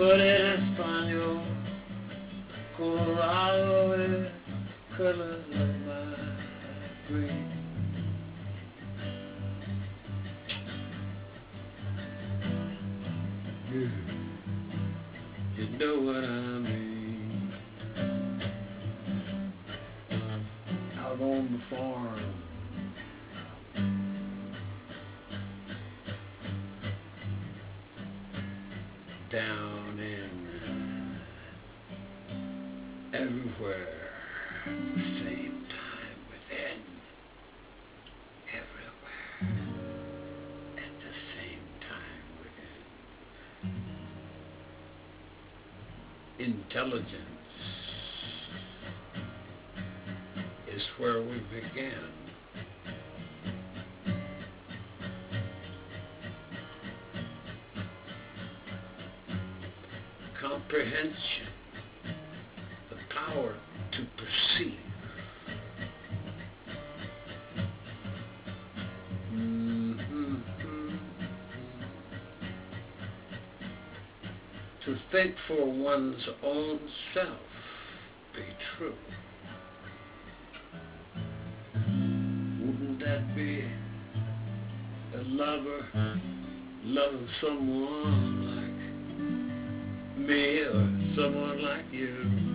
por español, Colorado is colors of my. You, you know what I mean. Out on the farm. Down everywhere. At the same time within. Everywhere. At the same time within. Intelligence is where we begin. Comprehension power to perceive. To think for one's own self be true. Wouldn't that be a lover love someone like me or someone like you?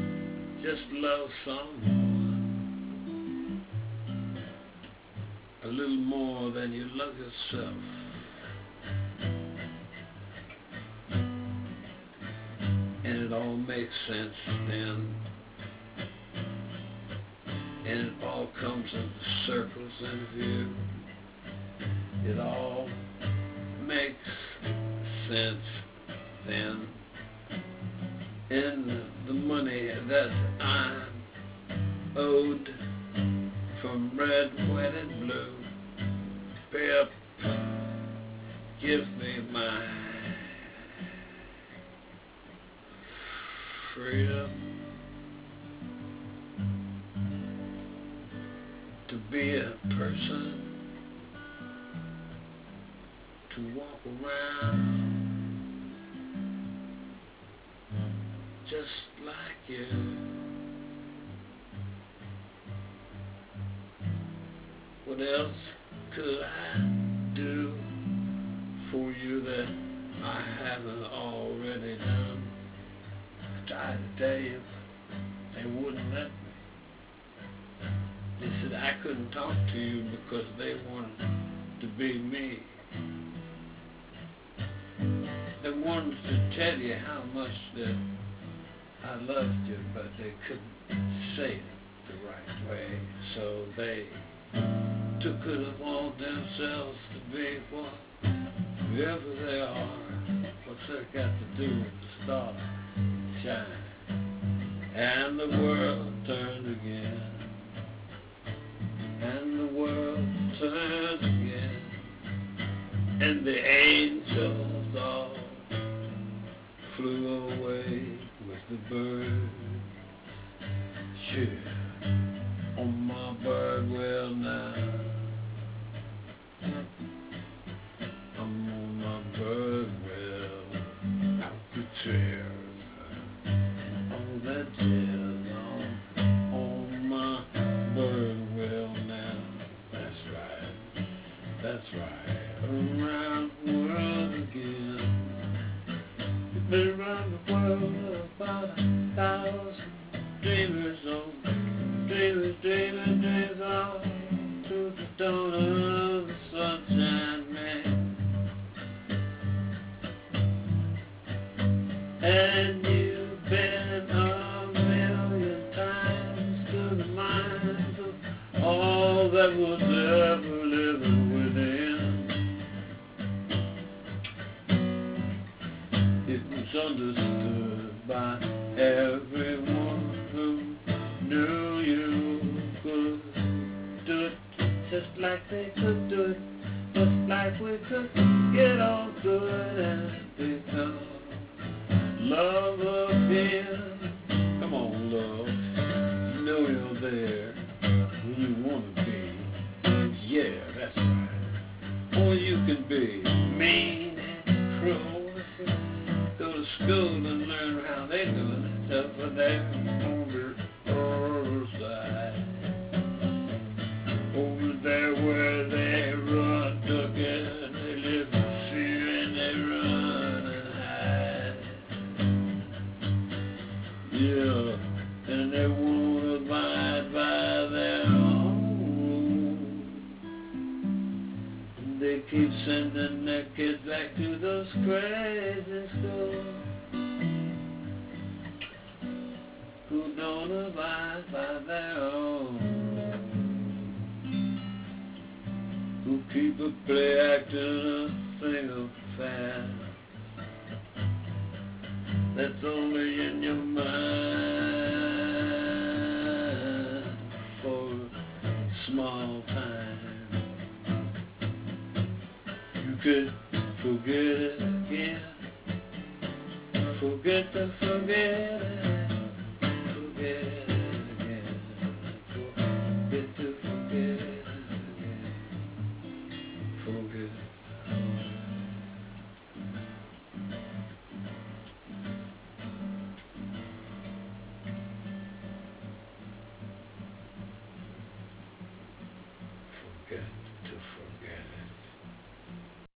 Just love someone a little more than you love yourself. And it all makes sense then. And it all comes into circles in view. It all makes sense then. And the money that I'm owed from red, white, and blue. Up, give me my freedom to be a person, to walk around just like you. What else could I do for you that I haven't already done? I tried to tell you, they wouldn't let me. They said I couldn't talk to you because they wanted to be me. They wanted to tell you how much that I loved you, but they couldn't say it the right way, so they took it upon themselves to be what whoever they are. What's that got to do with the stars shine? And the world turned again. And the world turned again. And the angels all the birds. Sure on my bird well now. I'm on my bird well out the chair. Oh that jazz on on my bird well now. That's right. That's right. Thousand dreamers on dreamers, dreaming dreams on to the dawn of the sunshine man. And you've been a million times to the minds of all that was ever living within. It was understood by everyone who knew you could do it just like they could do it, just like we could get to it and become love again. Come on, love. You know you're there when you want to be. Yeah, that's right. Or you can be mean and cruel. School and learn how they doing it over there on the other side. Over there where they run together, they live in fear and they run and hide. Yeah, and they won't abide by their own. They keep sending their kids back to those crazy schools. Don't abide by their own who keep a play acting a single fan. That's only in your mind for a small time. You could forget it again. Forget to forget it. Forget